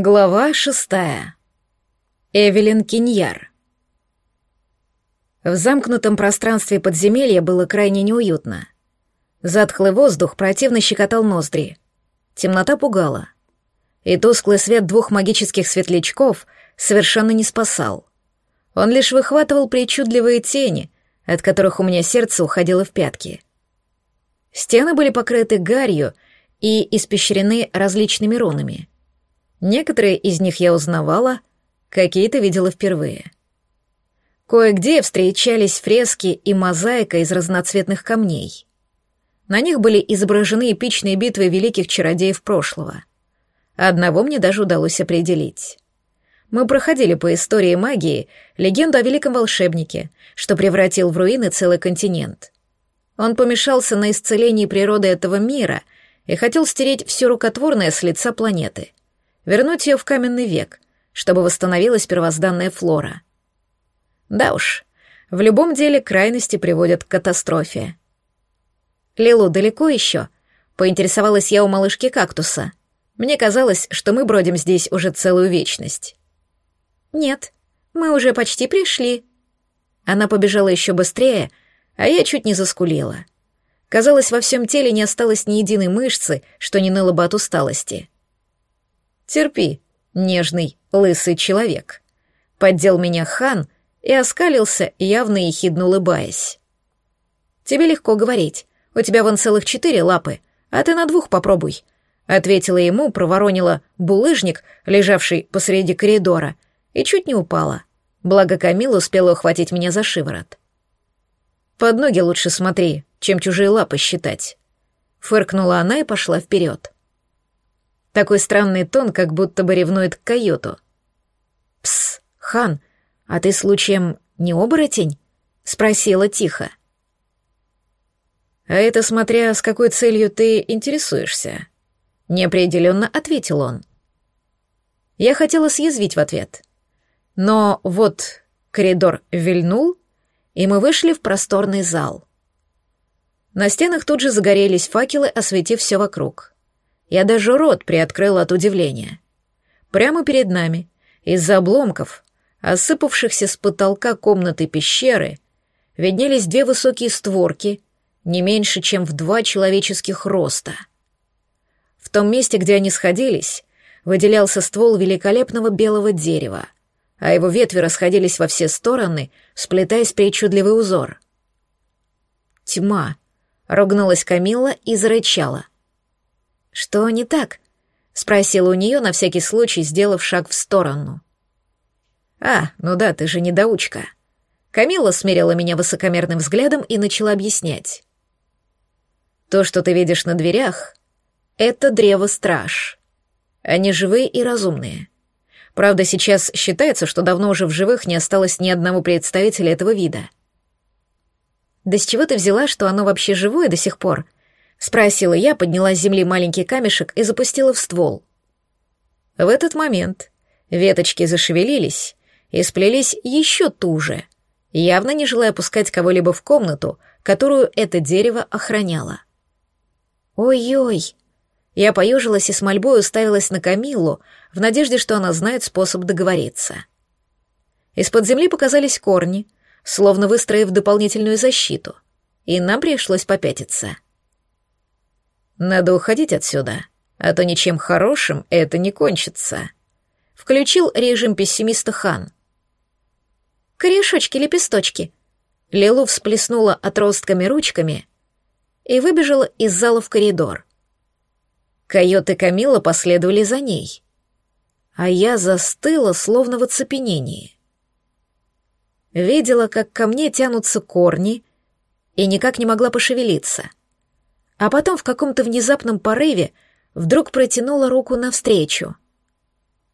Глава шестая. Эвелин Киньяр. В замкнутом пространстве подземелья было крайне неуютно. Затхлый воздух противно щекотал ноздри. Темнота пугала. И тусклый свет двух магических светлячков совершенно не спасал. Он лишь выхватывал причудливые тени, от которых у меня сердце уходило в пятки. Стены были покрыты гарью и испещрены различными рунами — Некоторые из них я узнавала, какие-то видела впервые. Кое-где встречались фрески и мозаика из разноцветных камней. На них были изображены эпичные битвы великих чародеев прошлого. Одного мне даже удалось определить. Мы проходили по истории магии легенду о великом волшебнике, что превратил в руины целый континент. Он помешался на исцелении природы этого мира и хотел стереть все рукотворное с лица планеты — вернуть ее в каменный век, чтобы восстановилась первозданная флора. Да уж, в любом деле крайности приводят к катастрофе. «Лилу, далеко еще?» — поинтересовалась я у малышки кактуса. Мне казалось, что мы бродим здесь уже целую вечность. «Нет, мы уже почти пришли». Она побежала еще быстрее, а я чуть не заскулила. Казалось, во всем теле не осталось ни единой мышцы, что не ныло бы от усталости. Терпи, нежный, лысый человек. Поддел меня хан и оскалился, явно ехидно улыбаясь. Тебе легко говорить. У тебя вон целых четыре лапы, а ты на двух попробуй. Ответила ему, проворонила булыжник, лежавший посреди коридора, и чуть не упала. Благо Камила успела ухватить меня за шиворот. «Под ноги лучше смотри, чем чужие лапы считать». Фыркнула она и пошла вперед. Такой странный тон, как будто бы ревнует к койоту. «Пс, хан, а ты случаем не оборотень?» — спросила тихо. «А это смотря с какой целью ты интересуешься», — неопределенно ответил он. Я хотела съязвить в ответ. Но вот коридор вильнул, и мы вышли в просторный зал. На стенах тут же загорелись факелы, осветив все вокруг. Я даже рот приоткрыл от удивления. Прямо перед нами, из-за обломков, осыпавшихся с потолка комнаты пещеры, виднелись две высокие створки, не меньше, чем в два человеческих роста. В том месте, где они сходились, выделялся ствол великолепного белого дерева, а его ветви расходились во все стороны, сплетаясь причудливый узор. «Тьма!» — ругнулась Камилла и зарычала — «Что не так?» — спросила у нее на всякий случай, сделав шаг в сторону. «А, ну да, ты же недоучка». Камила смерила меня высокомерным взглядом и начала объяснять. «То, что ты видишь на дверях, — это древо-страж. Они живые и разумные. Правда, сейчас считается, что давно уже в живых не осталось ни одного представителя этого вида». «Да с чего ты взяла, что оно вообще живое до сих пор?» Спросила я, подняла с земли маленький камешек и запустила в ствол. В этот момент веточки зашевелились и сплелись еще туже, явно не желая пускать кого-либо в комнату, которую это дерево охраняло. «Ой-ой!» Я поежилась и с мольбой уставилась на Камиллу в надежде, что она знает способ договориться. Из-под земли показались корни, словно выстроив дополнительную защиту, и нам пришлось попятиться — надо уходить отсюда, а то ничем хорошим это не кончится. Включил режим пессимиста Хан. Корешочки-лепесточки. Лилу всплеснула отростками ручками и выбежала из зала в коридор. Койот и Камила последовали за ней. А я застыла, словно в оцепенении. Видела, как ко мне тянутся корни, и никак не могла пошевелиться — а потом в каком-то внезапном порыве вдруг протянула руку навстречу.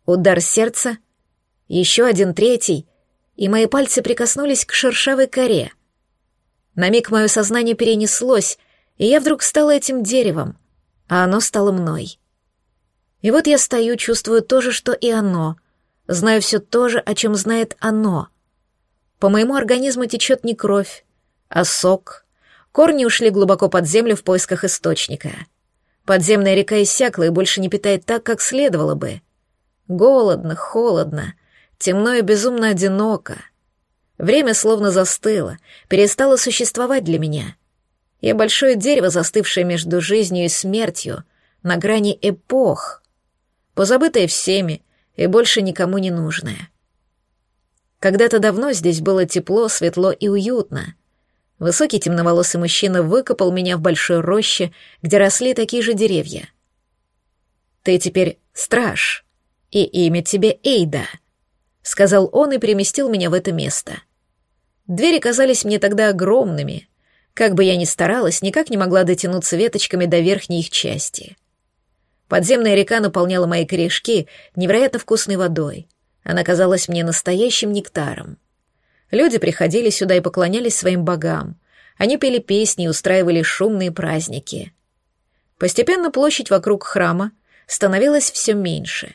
Удар сердца, еще один третий, и мои пальцы прикоснулись к шершавой коре. На миг мое сознание перенеслось, и я вдруг стала этим деревом, а оно стало мной. И вот я стою, чувствую то же, что и оно, знаю все то же, о чем знает оно. По моему организму течет не кровь, а сок — Корни ушли глубоко под землю в поисках источника. Подземная река иссякла и больше не питает так, как следовало бы. Голодно, холодно, темно и безумно одиноко. Время словно застыло, перестало существовать для меня. Я большое дерево, застывшее между жизнью и смертью, на грани эпох, позабытое всеми и больше никому не нужное. Когда-то давно здесь было тепло, светло и уютно. Высокий темноволосый мужчина выкопал меня в большой роще, где росли такие же деревья. «Ты теперь страж, и имя тебе Эйда», — сказал он и переместил меня в это место. Двери казались мне тогда огромными. Как бы я ни старалась, никак не могла дотянуться веточками до верхней их части. Подземная река наполняла мои корешки невероятно вкусной водой. Она казалась мне настоящим нектаром. Люди приходили сюда и поклонялись своим богам. Они пели песни и устраивали шумные праздники. Постепенно площадь вокруг храма становилась все меньше.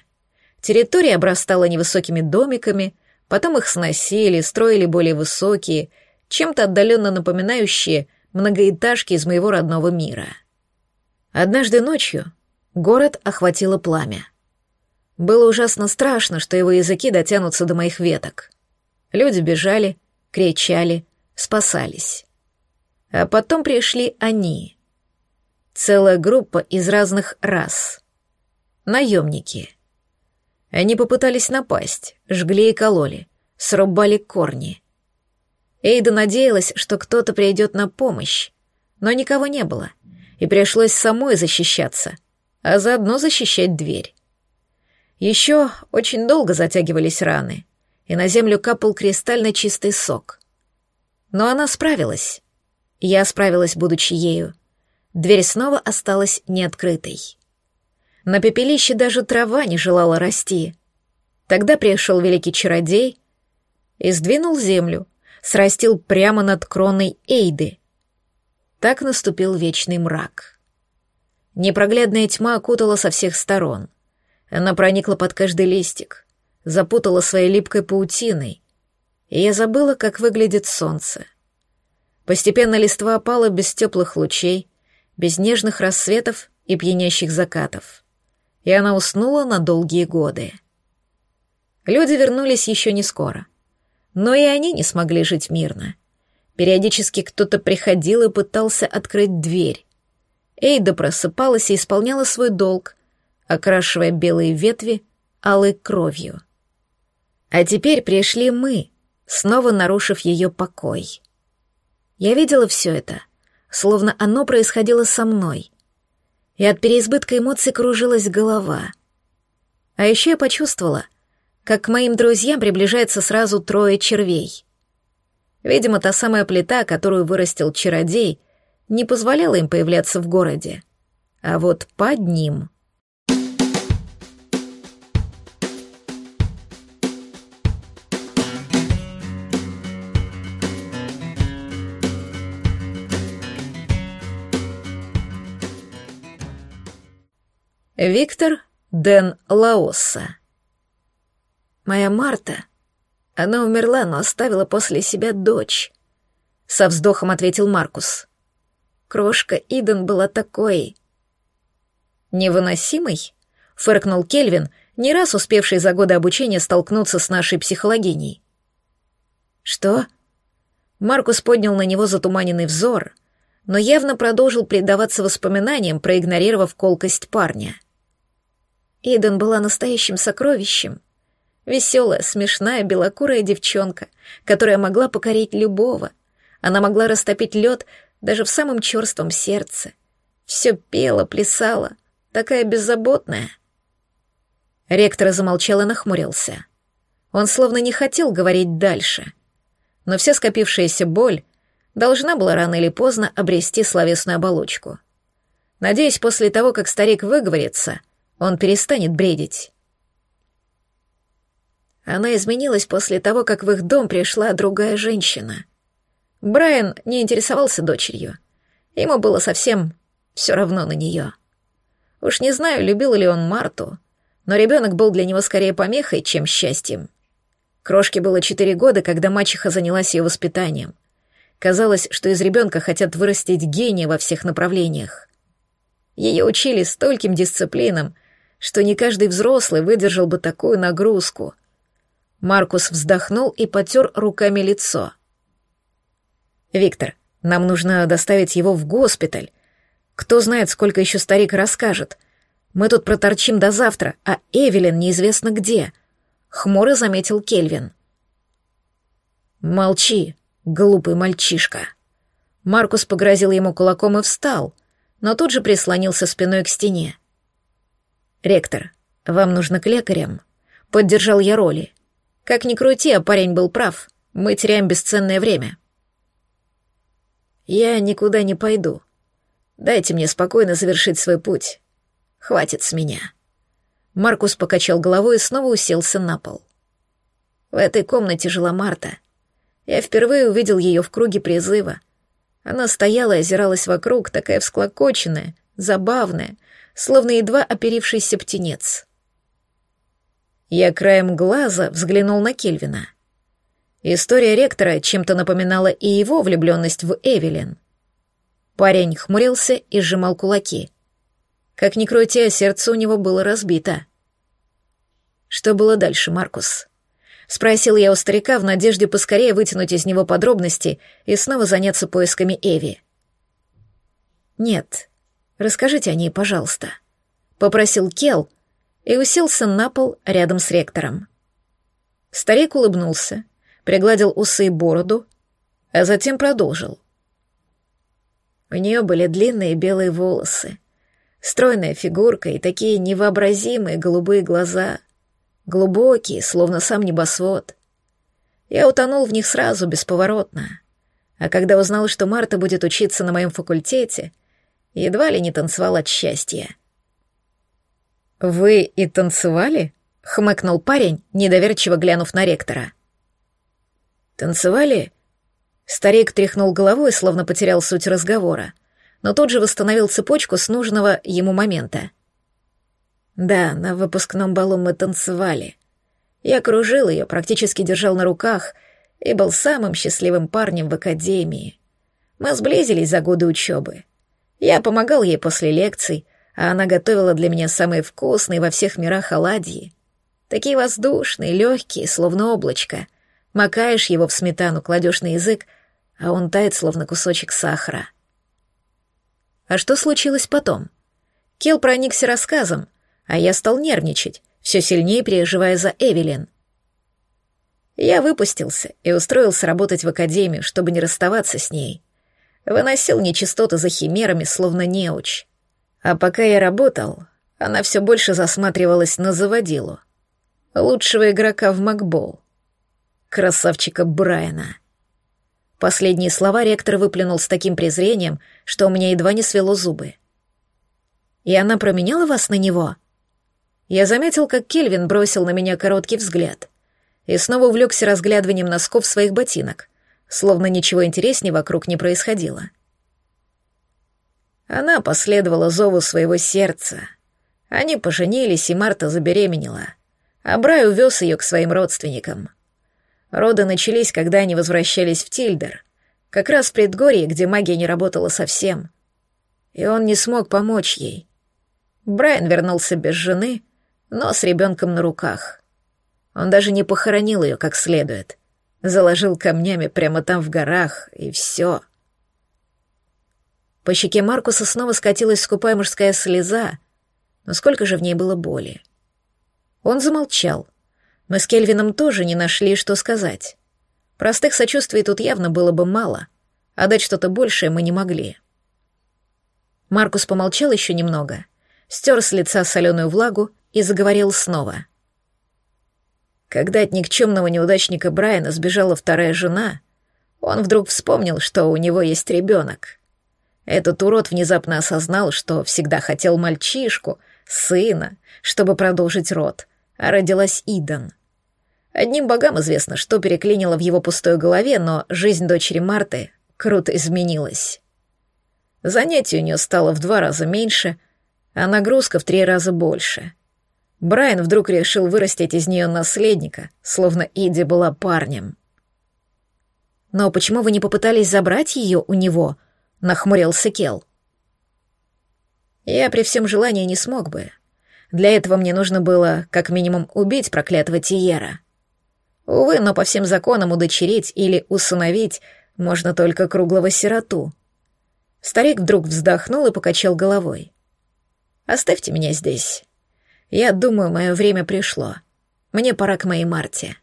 Территория обрастала невысокими домиками, потом их сносили, строили более высокие, чем-то отдаленно напоминающие многоэтажки из моего родного мира. Однажды ночью город охватило пламя. Было ужасно страшно, что его языки дотянутся до моих веток. Люди бежали, кричали, спасались. А потом пришли они. Целая группа из разных рас. Наемники. Они попытались напасть, жгли и кололи, срубали корни. Эйда надеялась, что кто-то придет на помощь, но никого не было, и пришлось самой защищаться, а заодно защищать дверь. Еще очень долго затягивались раны, и на землю капал кристально чистый сок. Но она справилась. Я справилась, будучи ею. Дверь снова осталась неоткрытой. На пепелище даже трава не желала расти. Тогда пришел великий чародей и сдвинул землю, срастил прямо над кроной Эйды. Так наступил вечный мрак. Непроглядная тьма окутала со всех сторон — она проникла под каждый листик, запутала своей липкой паутиной, и я забыла, как выглядит солнце. Постепенно листва опала без теплых лучей, без нежных рассветов и пьянящих закатов, и она уснула на долгие годы. Люди вернулись еще не скоро, но и они не смогли жить мирно. Периодически кто-то приходил и пытался открыть дверь. Эйда просыпалась и исполняла свой долг, окрашивая белые ветви алой кровью. А теперь пришли мы, снова нарушив ее покой. Я видела все это, словно оно происходило со мной, и от переизбытка эмоций кружилась голова. А еще я почувствовала, как к моим друзьям приближается сразу трое червей. Видимо, та самая плита, которую вырастил чародей, не позволяла им появляться в городе. А вот под ним... Виктор Ден Лаоса. Моя Марта, она умерла, но оставила после себя дочь. Со вздохом ответил Маркус. Крошка Иден была такой... Невыносимой? Фыркнул Кельвин, не раз успевший за годы обучения столкнуться с нашей психологиней. Что? Маркус поднял на него затуманенный взор, но явно продолжил предаваться воспоминаниям, проигнорировав колкость парня. — Иден была настоящим сокровищем. Веселая, смешная, белокурая девчонка, которая могла покорить любого. Она могла растопить лед даже в самом черством сердце. Все пела, плясала, такая беззаботная. Ректор замолчал и нахмурился. Он словно не хотел говорить дальше. Но вся скопившаяся боль должна была рано или поздно обрести словесную оболочку. Надеюсь, после того, как старик выговорится, он перестанет бредить. Она изменилась после того, как в их дом пришла другая женщина. Брайан не интересовался дочерью. Ему было совсем все равно на нее. Уж не знаю, любил ли он Марту, но ребенок был для него скорее помехой, чем счастьем. Крошке было четыре года, когда мачеха занялась ее воспитанием. Казалось, что из ребенка хотят вырастить гения во всех направлениях. Ее учили стольким дисциплинам, что не каждый взрослый выдержал бы такую нагрузку. Маркус вздохнул и потер руками лицо. «Виктор, нам нужно доставить его в госпиталь. Кто знает, сколько еще старик расскажет. Мы тут проторчим до завтра, а Эвелин неизвестно где», — хмуро заметил Кельвин. «Молчи, глупый мальчишка». Маркус погрозил ему кулаком и встал, но тут же прислонился спиной к стене. «Ректор, вам нужно к лекарям?» — поддержал я роли. «Как ни крути, а парень был прав. Мы теряем бесценное время». «Я никуда не пойду. Дайте мне спокойно завершить свой путь. Хватит с меня». Маркус покачал головой и снова уселся на пол. В этой комнате жила Марта. Я впервые увидел ее в круге призыва. Она стояла и озиралась вокруг, такая всклокоченная, забавная, словно едва оперившийся птенец. Я краем глаза взглянул на Кельвина. История ректора чем-то напоминала и его влюбленность в Эвелин. Парень хмурился и сжимал кулаки. Как ни крути, а сердце у него было разбито. Что было дальше, Маркус? Спросил я у старика в надежде поскорее вытянуть из него подробности и снова заняться поисками Эви. Нет, Расскажите о ней, пожалуйста», — попросил Кел и уселся на пол рядом с ректором. Старик улыбнулся, пригладил усы и бороду, а затем продолжил. У нее были длинные белые волосы, стройная фигурка и такие невообразимые голубые глаза, глубокие, словно сам небосвод. Я утонул в них сразу, бесповоротно. А когда узнал, что Марта будет учиться на моем факультете, едва ли не танцевал от счастья. «Вы и танцевали?» — хмыкнул парень, недоверчиво глянув на ректора. «Танцевали?» Старик тряхнул головой, словно потерял суть разговора, но тут же восстановил цепочку с нужного ему момента. «Да, на выпускном балу мы танцевали. Я кружил ее, практически держал на руках и был самым счастливым парнем в академии. Мы сблизились за годы учебы. Я помогал ей после лекций, а она готовила для меня самые вкусные во всех мирах оладьи. Такие воздушные, легкие, словно облачко. Макаешь его в сметану, кладешь на язык, а он тает, словно кусочек сахара. А что случилось потом? Кел проникся рассказом, а я стал нервничать, все сильнее переживая за Эвелин. Я выпустился и устроился работать в академию, чтобы не расставаться с ней. Выносил нечистоты за химерами, словно неуч. А пока я работал, она все больше засматривалась на заводилу. Лучшего игрока в Макбол. Красавчика Брайана. Последние слова ректор выплюнул с таким презрением, что у меня едва не свело зубы. «И она променяла вас на него?» Я заметил, как Кельвин бросил на меня короткий взгляд и снова увлекся разглядыванием носков своих ботинок, словно ничего интереснее вокруг не происходило. Она последовала зову своего сердца. Они поженились, и Марта забеременела, а Брай увез ее к своим родственникам. Роды начались, когда они возвращались в Тильдер, как раз в предгорье, где магия не работала совсем. И он не смог помочь ей. Брайан вернулся без жены, но с ребенком на руках. Он даже не похоронил ее как следует заложил камнями прямо там в горах, и все. По щеке Маркуса снова скатилась скупая мужская слеза, но сколько же в ней было боли. Он замолчал. Мы с Кельвином тоже не нашли, что сказать. Простых сочувствий тут явно было бы мало, а дать что-то большее мы не могли. Маркус помолчал еще немного, стер с лица соленую влагу и заговорил снова — когда от никчемного неудачника Брайана сбежала вторая жена, он вдруг вспомнил, что у него есть ребенок. Этот урод внезапно осознал, что всегда хотел мальчишку, сына, чтобы продолжить род, а родилась Идан. Одним богам известно, что переклинило в его пустой голове, но жизнь дочери Марты круто изменилась. Занятий у нее стало в два раза меньше, а нагрузка в три раза больше — Брайан вдруг решил вырастить из нее наследника, словно Иди была парнем. «Но почему вы не попытались забрать ее у него?» — нахмурился Кел. «Я при всем желании не смог бы. Для этого мне нужно было как минимум убить проклятого Тиера. Увы, но по всем законам удочерить или усыновить можно только круглого сироту. Старик вдруг вздохнул и покачал головой. «Оставьте меня здесь. Я думаю, мое время пришло. Мне пора к моей Марте».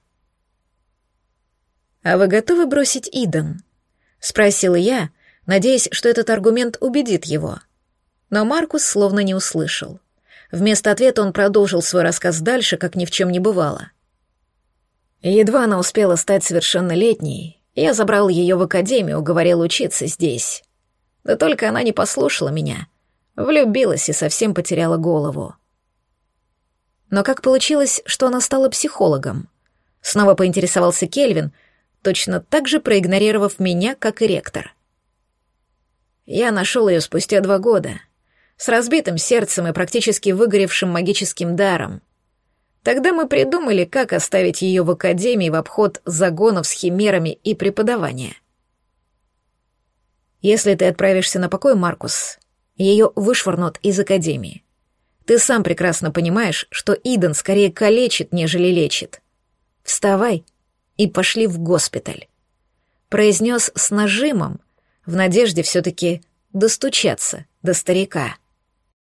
«А вы готовы бросить Иден?» — спросила я, надеясь, что этот аргумент убедит его. Но Маркус словно не услышал. Вместо ответа он продолжил свой рассказ дальше, как ни в чем не бывало. Едва она успела стать совершеннолетней, я забрал ее в академию, уговорил учиться здесь. Да только она не послушала меня, влюбилась и совсем потеряла голову. Но как получилось, что она стала психологом? Снова поинтересовался Кельвин, точно так же проигнорировав меня, как и ректор. Я нашел ее спустя два года, с разбитым сердцем и практически выгоревшим магическим даром. Тогда мы придумали, как оставить ее в академии в обход загонов с химерами и преподавания. Если ты отправишься на покой, Маркус, ее вышвырнут из академии. Ты сам прекрасно понимаешь, что Иден скорее калечит, нежели лечит. Вставай и пошли в госпиталь. Произнес с нажимом, в надежде все-таки достучаться до старика.